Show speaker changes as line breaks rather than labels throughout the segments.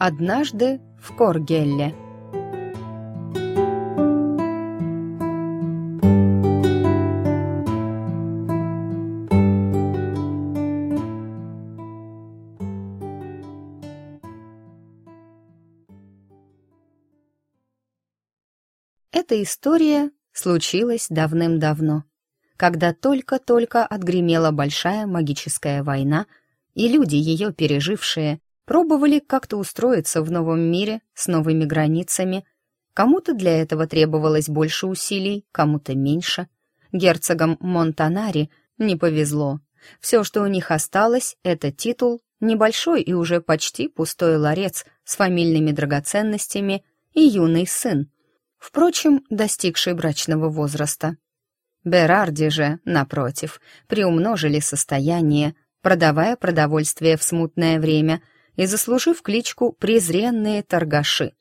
Однажды в Коргелле. Эта история случилась давным-давно, когда только-только отгремела большая магическая война, и люди, ее пережившие, пробовали как-то устроиться в новом мире с новыми границами. Кому-то для этого требовалось больше усилий, кому-то меньше. Герцогам Монтанари не повезло. Все, что у них осталось, это титул, небольшой и уже почти пустой ларец с фамильными драгоценностями и юный сын, впрочем, достигший брачного возраста. Берарди же, напротив, приумножили состояние, продавая продовольствие в смутное время и заслужив кличку «презренные торгаши».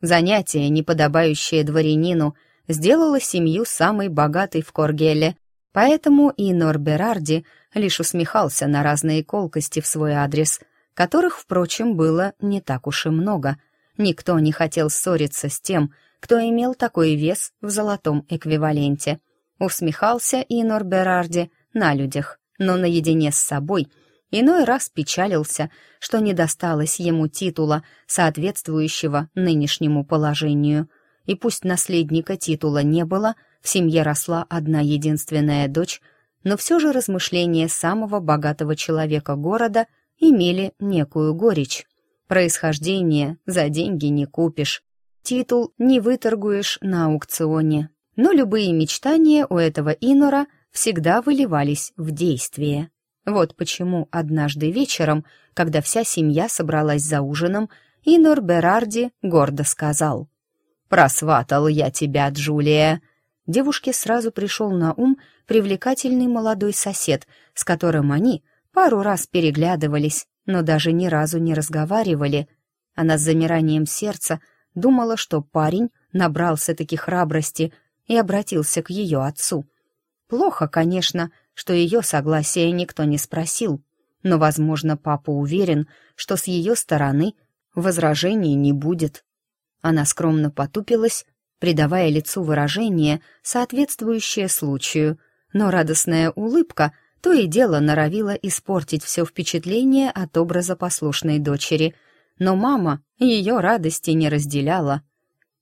Занятие, неподобающее дворянину, сделало семью самой богатой в Коргеле, поэтому и Нор Берарди лишь усмехался на разные колкости в свой адрес, которых, впрочем, было не так уж и много. Никто не хотел ссориться с тем, кто имел такой вес в золотом эквиваленте. Усмехался и Нор Берарди на людях, но наедине с собой иной раз печалился, что не досталось ему титула, соответствующего нынешнему положению. И пусть наследника титула не было, в семье росла одна единственная дочь, но все же размышления самого богатого человека города имели некую горечь. Происхождение за деньги не купишь, титул не выторгуешь на аукционе. Но любые мечтания у этого Инора всегда выливались в действие. Вот почему однажды вечером, когда вся семья собралась за ужином, Инор Берарди гордо сказал «Просватал я тебя, Джулия!» Девушке сразу пришел на ум привлекательный молодой сосед, с которым они пару раз переглядывались, но даже ни разу не разговаривали. Она с замиранием сердца думала, что парень набрался таки храбрости и обратился к ее отцу. Плохо, конечно, что ее согласия никто не спросил, но, возможно, папа уверен, что с ее стороны возражений не будет. Она скромно потупилась, придавая лицу выражение, соответствующее случаю, но радостная улыбка то и дело норовила испортить все впечатление от образа послушной дочери — но мама ее радости не разделяла.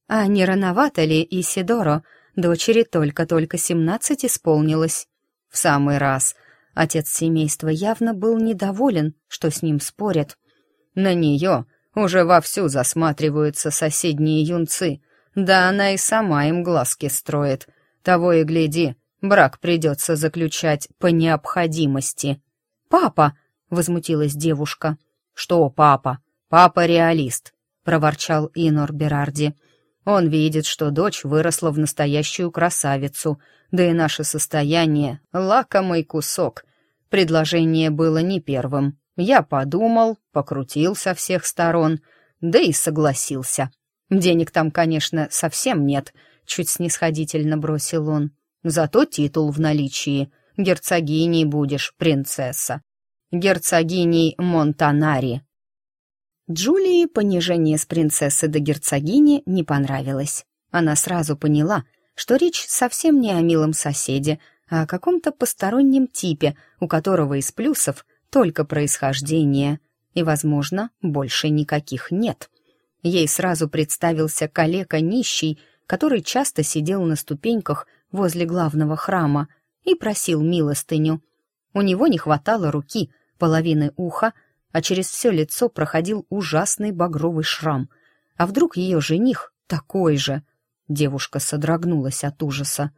А не рановато ли Исидоро? Дочери только-только семнадцать исполнилось. В самый раз. Отец семейства явно был недоволен, что с ним спорят. На нее уже вовсю засматриваются соседние юнцы. Да она и сама им глазки строит. Того и гляди, брак придется заключать по необходимости. «Папа!» — возмутилась девушка. «Что папа? «Папа реалист», — проворчал Инор Берарди. «Он видит, что дочь выросла в настоящую красавицу, да и наше состояние — лакомый кусок. Предложение было не первым. Я подумал, покрутил со всех сторон, да и согласился. Денег там, конечно, совсем нет», — чуть снисходительно бросил он. «Зато титул в наличии. Герцогиней будешь, принцесса. Герцогиней Монтанари». Джулии понижение с принцессы до герцогини не понравилось. Она сразу поняла, что речь совсем не о милом соседе, а о каком-то постороннем типе, у которого из плюсов только происхождение, и, возможно, больше никаких нет. Ей сразу представился калека нищий, который часто сидел на ступеньках возле главного храма и просил милостыню. У него не хватало руки, половины уха — а через все лицо проходил ужасный багровый шрам. А вдруг ее жених такой же? Девушка содрогнулась от ужаса.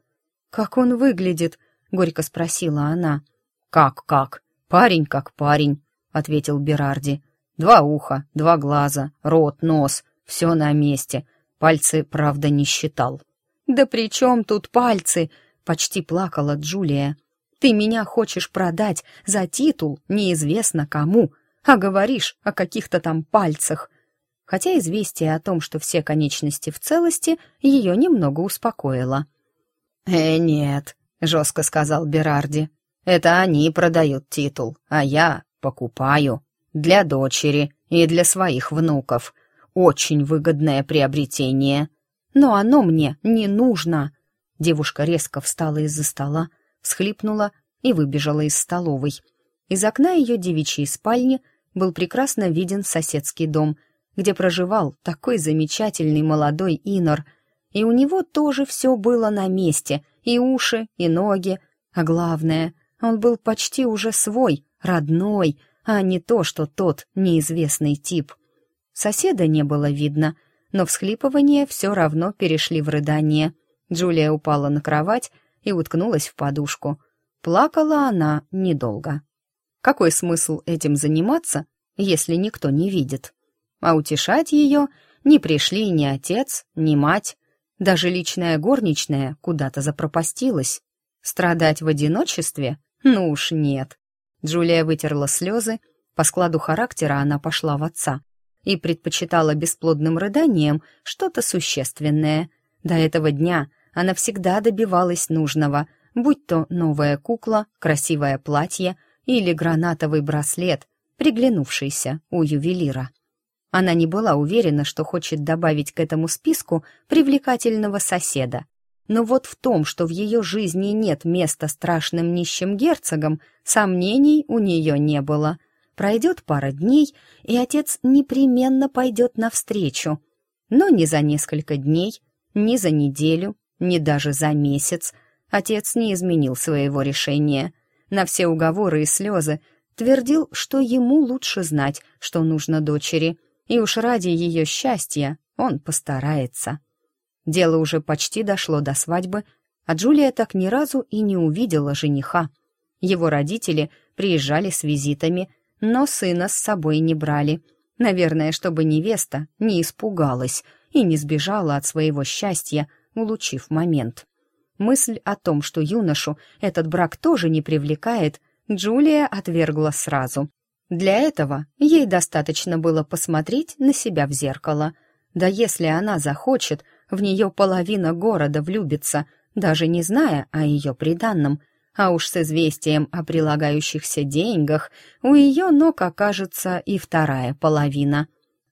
«Как он выглядит?» — горько спросила она. «Как-как? Парень как парень», — ответил Берарди. «Два уха, два глаза, рот, нос, все на месте. Пальцы, правда, не считал». «Да при чем тут пальцы?» — почти плакала Джулия. «Ты меня хочешь продать за титул неизвестно кому, а говоришь о каких-то там пальцах. Хотя известие о том, что все конечности в целости, ее немного успокоило. «Э, нет», — жестко сказал Берарди, — «это они продают титул, а я покупаю. Для дочери И для своих внуков. Очень выгодное приобретение. Но оно мне не нужно. Девушка резко встала из-за стола, всхлипнула и выбежала из столовой. Из окна ее девичьей спальни был прекрасно виден соседский дом, где проживал такой замечательный молодой инор, и у него тоже все было на месте, и уши, и ноги, а главное, он был почти уже свой, родной, а не то, что тот неизвестный тип. Соседа не было видно, но всхлипывания все равно перешли в рыдание. Джулия упала на кровать и уткнулась в подушку. Плакала она недолго. Какой смысл этим заниматься, если никто не видит? А утешать ее не пришли ни отец, ни мать. Даже личная горничная куда-то запропастилась. Страдать в одиночестве? Ну уж нет. Джулия вытерла слезы, по складу характера она пошла в отца и предпочитала бесплодным рыданиям что-то существенное. До этого дня она всегда добивалась нужного, будь то новая кукла, красивое платье или гранатовый браслет, приглянувшийся у ювелира. Она не была уверена, что хочет добавить к этому списку привлекательного соседа, но вот в том, что в ее жизни нет места страшным нищим герцогам, сомнений у нее не было. Пройдет пара дней, и отец непременно пойдет навстречу. Но ни за несколько дней, ни за неделю, ни даже за месяц отец не изменил своего решения. На все уговоры и слезы твердил, что ему лучше знать, что нужно дочери, и уж ради ее счастья он постарается. Дело уже почти дошло до свадьбы, а Джулия так ни разу и не увидела жениха. Его родители приезжали с визитами, но сына с собой не брали. Наверное, чтобы невеста не испугалась и не сбежала от своего счастья, улучив момент. Мысль о том, что юношу этот брак тоже не привлекает, Джулия отвергла сразу. Для этого ей достаточно было посмотреть на себя в зеркало. Да если она захочет, в нее половина города влюбится, даже не зная о ее приданном, а уж с известием о прилагающихся деньгах у ее ног окажется и вторая половина.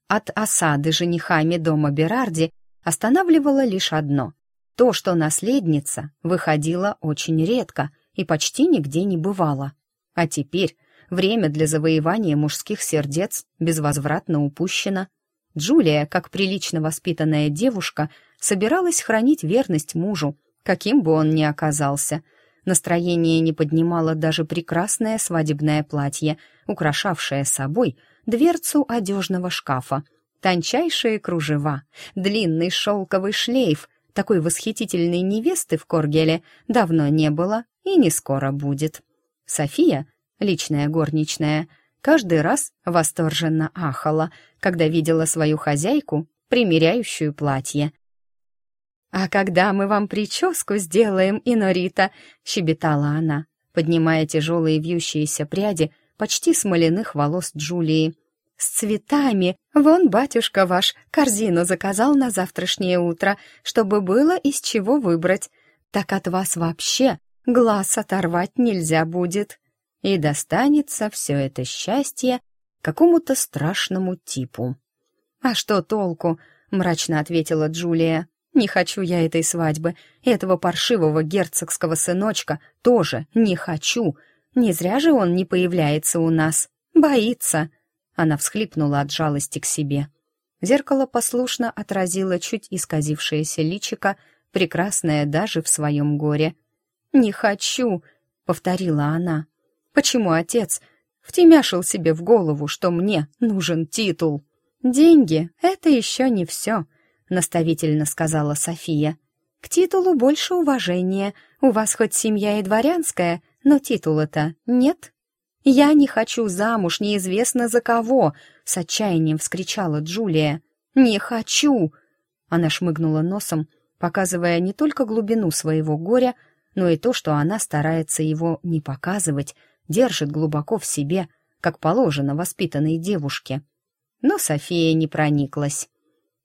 От осады женихами дома Берарди останавливало лишь одно — то, что наследница выходила очень редко и почти нигде не бывала. А теперь время для завоевания мужских сердец безвозвратно упущено. Джулия, как прилично воспитанная девушка, собиралась хранить верность мужу, каким бы он ни оказался. Настроение не поднимало даже прекрасное свадебное платье, украшавшее собой дверцу одежного шкафа. Тончайшие кружева, длинный шелковый шлейф, такой восхитительной невесты в Коргеле давно не было и не скоро будет. София, личная горничная, каждый раз восторженно ахала, когда видела свою хозяйку, примеряющую платье. «А когда мы вам прическу сделаем, Инорита?» — щебетала она, поднимая тяжелые вьющиеся пряди почти смоляных волос Джулии. «С цветами! Вон батюшка ваш корзину заказал на завтрашнее утро, чтобы было из чего выбрать. Так от вас вообще глаз оторвать нельзя будет. И достанется все это счастье какому-то страшному типу». «А что толку?» — мрачно ответила Джулия. Не хочу я этой свадьбы, этого паршивого герцогского сыночка тоже не хочу. Не зря же он не появляется у нас. Боится. Она всхлипнула от жалости к себе. Зеркало послушно отразило чуть исказившееся личико, прекрасное даже в своем горе. «Не хочу», — повторила она. «Почему отец втемяшил себе в голову, что мне нужен титул? Деньги — это еще не все», — наставительно сказала София. «К титулу больше уважения. У вас хоть семья и дворянская, но титула-то нет». «Я не хочу замуж неизвестно за кого!» — с отчаянием вскричала Джулия. «Не хочу!» Она шмыгнула носом, показывая не только глубину своего горя, но и то, что она старается его не показывать, держит глубоко в себе, как положено воспитанной девушке. Но София не прониклась.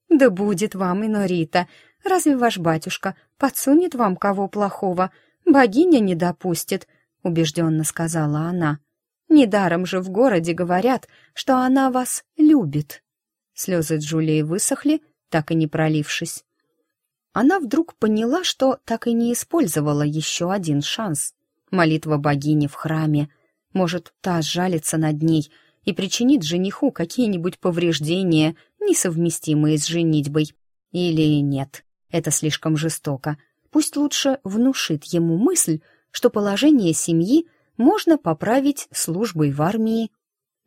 «Да будет вам, Инорита. Разве ваш батюшка подсунет вам кого плохого? Богиня не допустит», — убежденно сказала она. Недаром же в городе говорят, что она вас любит». Слезы Джулии высохли, так и не пролившись. Она вдруг поняла, что так и не использовала еще один шанс. Молитва богини в храме. Может, та сжалится над ней и причинит жениху какие-нибудь повреждения, несовместимые с женитьбой. Или нет, это слишком жестоко. Пусть лучше внушит ему мысль, что положение семьи можно поправить службой в армии.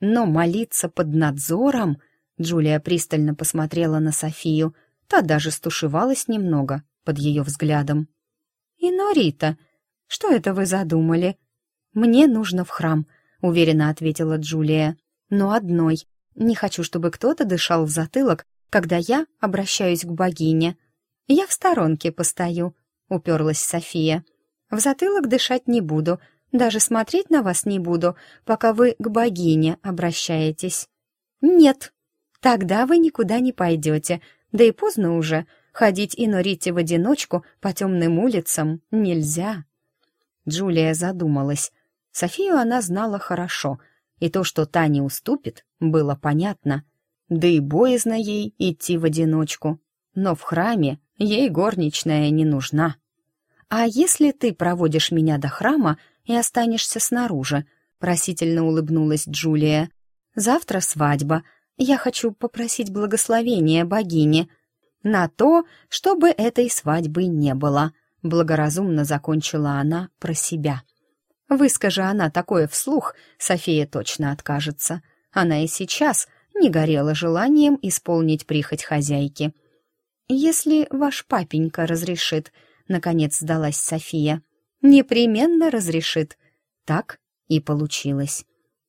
Но молиться под надзором... Джулия пристально посмотрела на Софию. Та даже стушевалась немного под ее взглядом. «И Норита, что это вы задумали?» «Мне нужно в храм», — уверенно ответила Джулия. «Но одной. Не хочу, чтобы кто-то дышал в затылок, когда я обращаюсь к богине. Я в сторонке постою», — уперлась София. «В затылок дышать не буду, даже смотреть на вас не буду, пока вы к богине обращаетесь». «Нет, тогда вы никуда не пойдете, да и поздно уже. Ходить и норите в одиночку по темным улицам нельзя». Джулия задумалась. Софию она знала хорошо, и то, что та не уступит, было понятно. Да и боязно ей идти в одиночку. Но в храме ей горничная не нужна. «А если ты проводишь меня до храма и останешься снаружи?» — просительно улыбнулась Джулия. «Завтра свадьба. Я хочу попросить благословения богини на то, чтобы этой свадьбы не было», — благоразумно закончила она про себя. Выскажи она такое вслух, София точно откажется. Она и сейчас не горела желанием исполнить прихоть хозяйки. «Если ваш папенька разрешит», — наконец сдалась София. «Непременно разрешит». Так и получилось.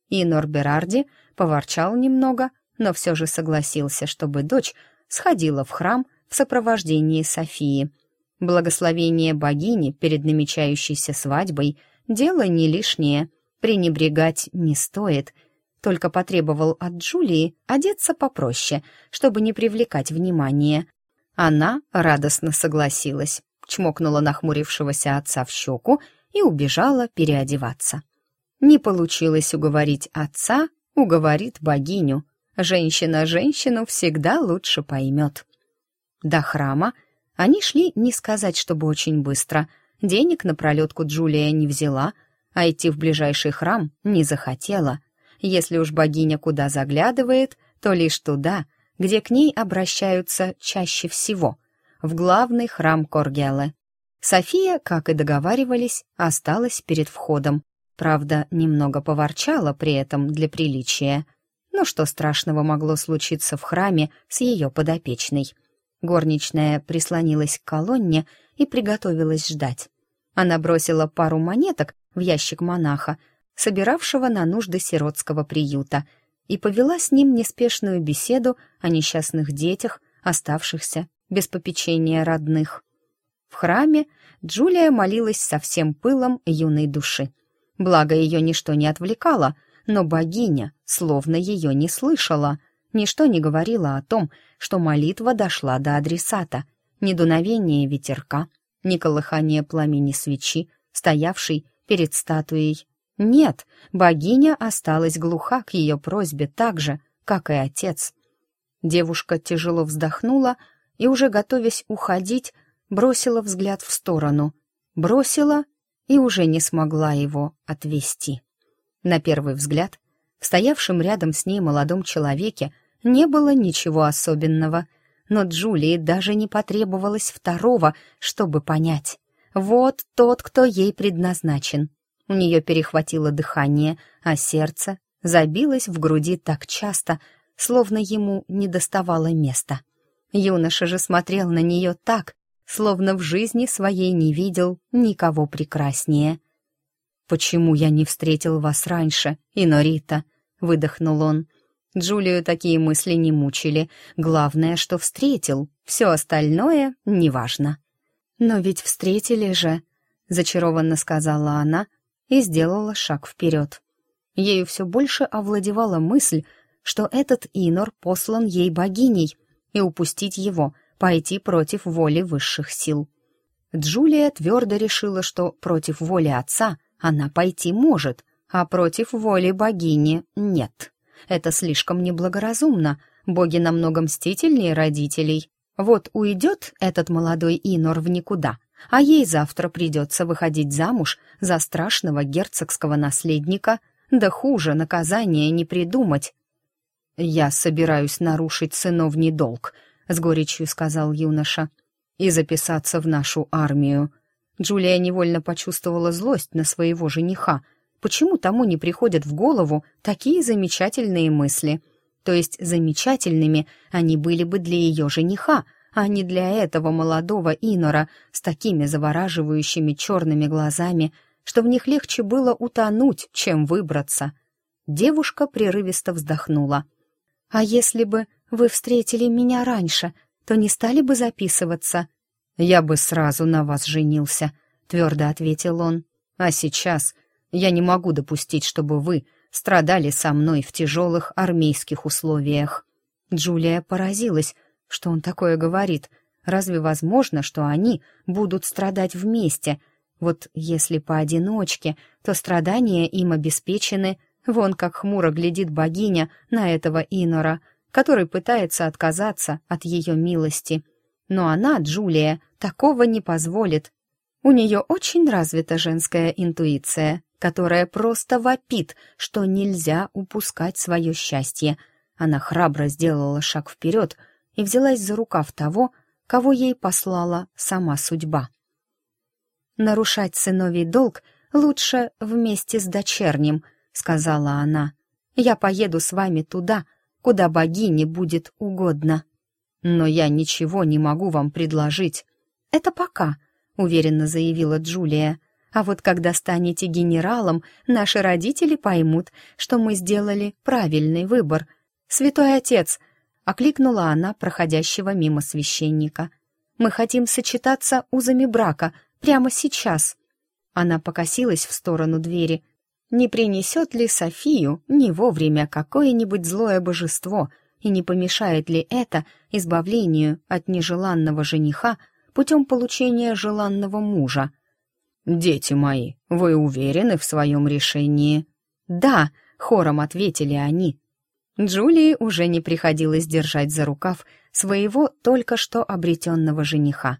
И Норберарди поворчал немного, но все же согласился, чтобы дочь сходила в храм в сопровождении Софии. Благословение богини перед намечающейся свадьбой — Дело не лишнее, пренебрегать не стоит. Только потребовал от Джулии одеться попроще, чтобы не привлекать внимания. Она радостно согласилась, чмокнула нахмурившегося отца в щеку и убежала переодеваться. Не получилось уговорить отца, уговорит богиню. Женщина женщину всегда лучше поймет. До храма они шли не сказать, чтобы очень быстро — Денег на пролетку Джулия не взяла, а идти в ближайший храм не захотела. Если уж богиня куда заглядывает, то лишь туда, где к ней обращаются чаще всего, в главный храм Коргелы. София, как и договаривались, осталась перед входом. Правда, немного поворчала при этом для приличия. Но что страшного могло случиться в храме с ее подопечной? Горничная прислонилась к колонне и приготовилась ждать. Она бросила пару монеток в ящик монаха, собиравшего на нужды сиротского приюта, и повела с ним неспешную беседу о несчастных детях, оставшихся без попечения родных. В храме Джулия молилась со всем пылом юной души. Благо, ее ничто не отвлекало, но богиня словно ее не слышала. Ничто не говорило о том, что молитва дошла до адресата. Ни дуновение ветерка, ни колыхание пламени свечи, стоявшей перед статуей. Нет, богиня осталась глуха к ее просьбе так же, как и отец. Девушка тяжело вздохнула и, уже готовясь уходить, бросила взгляд в сторону. Бросила и уже не смогла его отвести. На первый взгляд, в стоявшем рядом с ней молодом человеке не было ничего особенного — но Джулии даже не потребовалось второго, чтобы понять. Вот тот, кто ей предназначен. У нее перехватило дыхание, а сердце забилось в груди так часто, словно ему не доставало места. Юноша же смотрел на нее так, словно в жизни своей не видел никого прекраснее. «Почему я не встретил вас раньше, Инорита?» — выдохнул он. Джулию такие мысли не мучили. Главное, что встретил. Все остальное неважно. «Но ведь встретили же», — зачарованно сказала она и сделала шаг вперед. Ею все больше овладевала мысль, что этот Инор послан ей богиней, и упустить его, пойти против воли высших сил. Джулия твердо решила, что против воли отца она пойти может, а против воли богини нет. Это слишком неблагоразумно. Боги намного мстительнее родителей. Вот уйдет этот молодой Инор в никуда, а ей завтра придется выходить замуж за страшного герцогского наследника, да хуже наказания не придумать. «Я собираюсь нарушить сыновний долг», — с горечью сказал юноша, «и записаться в нашу армию». Джулия невольно почувствовала злость на своего жениха. Почему тому не приходят в голову такие замечательные мысли? То есть замечательными они были бы для ее жениха, а не для этого молодого инора с такими завораживающими черными глазами, что в них легче было утонуть, чем выбраться. Девушка прерывисто вздохнула. «А если бы вы встретили меня раньше, то не стали бы записываться?» «Я бы сразу на вас женился», — твердо ответил он. «А сейчас я не могу допустить, чтобы вы страдали со мной в тяжелых армейских условиях». Джулия поразилась, что он такое говорит. Разве возможно, что они будут страдать вместе? Вот если поодиночке, то страдания им обеспечены. Вон как хмуро глядит богиня на этого Инора, который пытается отказаться от ее милости. Но она, Джулия, такого не позволит. У нее очень развита женская интуиция, которая просто вопит, что нельзя упускать свое счастье. Она храбро сделала шаг вперед, и взялась за рукав того, кого ей послала сама судьба. «Нарушать сыновий долг лучше вместе с дочерним», — сказала она. «Я поеду с вами туда, куда богине будет угодно». «Но я ничего не могу вам предложить». «Это пока», — уверенно заявила Джулия. «А вот когда станете генералом, наши родители поймут, что мы сделали правильный выбор. Святой Отец, окликнула она проходящего мимо священника. «Мы хотим сочетаться узами брака прямо сейчас». Она покосилась в сторону двери. Не принесет ли Софию не вовремя какое-нибудь злое божество, и не помешает ли это избавлению от нежеланного жениха путем получения желанного мужа? «Дети мои, вы уверены в своем решении?» «Да», — хором ответили они, Джулии уже не приходилось держать за рукав своего только что обретенного жениха.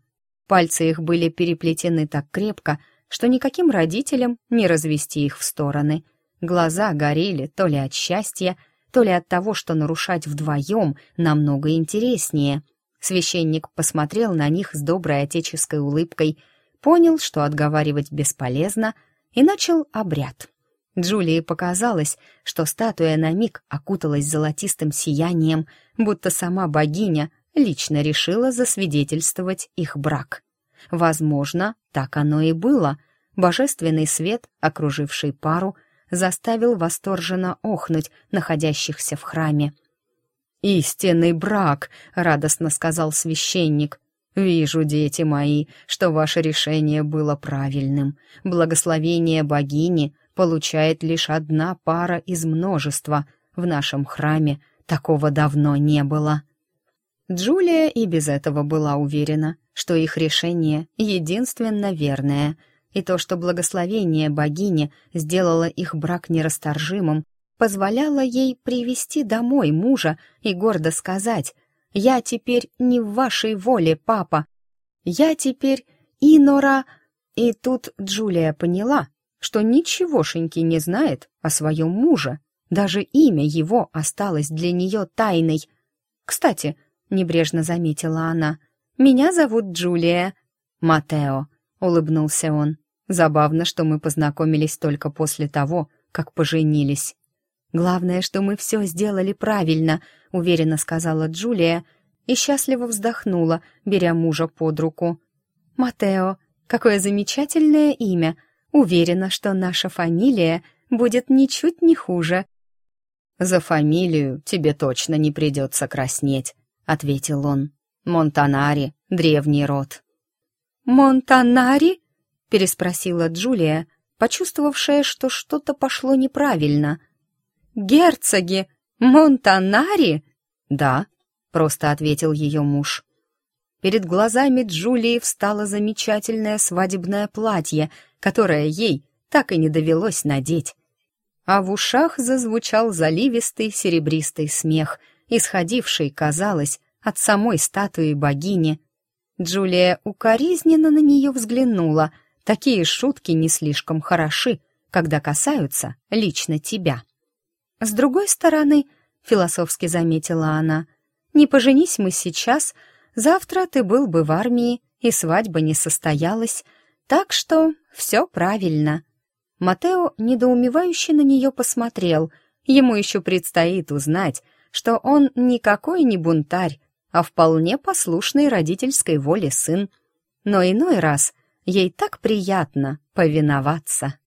Пальцы их были переплетены так крепко, что никаким родителям не развести их в стороны. Глаза горели то ли от счастья, то ли от того, что нарушать вдвоем намного интереснее. Священник посмотрел на них с доброй отеческой улыбкой, понял, что отговаривать бесполезно, и начал обряд. Джулии показалось, что статуя на миг окуталась золотистым сиянием, будто сама богиня лично решила засвидетельствовать их брак. Возможно, так оно и было. Божественный свет, окруживший пару, заставил восторженно охнуть находящихся в храме. «Истинный брак!» — радостно сказал священник. «Вижу, дети мои, что ваше решение было правильным. Благословение богини — получает лишь одна пара из множества. В нашем храме такого давно не было. Джулия и без этого была уверена, что их решение единственно верное, и то, что благословение богини сделало их брак нерасторжимым, позволяло ей привести домой мужа и гордо сказать «Я теперь не в вашей воле, папа. Я теперь Инора...» И тут Джулия поняла, что ничегошеньки не знает о своем муже. Даже имя его осталось для нее тайной. «Кстати», — небрежно заметила она, — «меня зовут Джулия». «Матео», — улыбнулся он. «Забавно, что мы познакомились только после того, как поженились». «Главное, что мы все сделали правильно», — уверенно сказала Джулия и счастливо вздохнула, беря мужа под руку. «Матео, какое замечательное имя!» Уверена, что наша фамилия будет ничуть не хуже». «За фамилию тебе точно не придется краснеть», — ответил он. «Монтанари — древний род». «Монтанари?» — переспросила Джулия, почувствовавшая, что что-то пошло неправильно. «Герцоги! Монтанари?» «Да», — просто ответил ее муж. Перед глазами Джулии встало замечательное свадебное платье, которое ей так и не довелось надеть. а в ушах зазвучал заливистый серебристый смех, исходивший, казалось, от самой статуи богини. Джулия укоризненно на нее взглянула. Такие шутки не слишком хороши, когда касаются лично тебя. С другой стороны, философски заметила она, не поженись мы сейчас, завтра ты был бы в армии, и свадьба не состоялась, так что все правильно. Матео недоумевающе на нее посмотрел. Ему еще предстоит узнать, что он никакой не бунтарь, а вполне послушный родительской воле сын. Но иной раз ей так приятно повиноваться.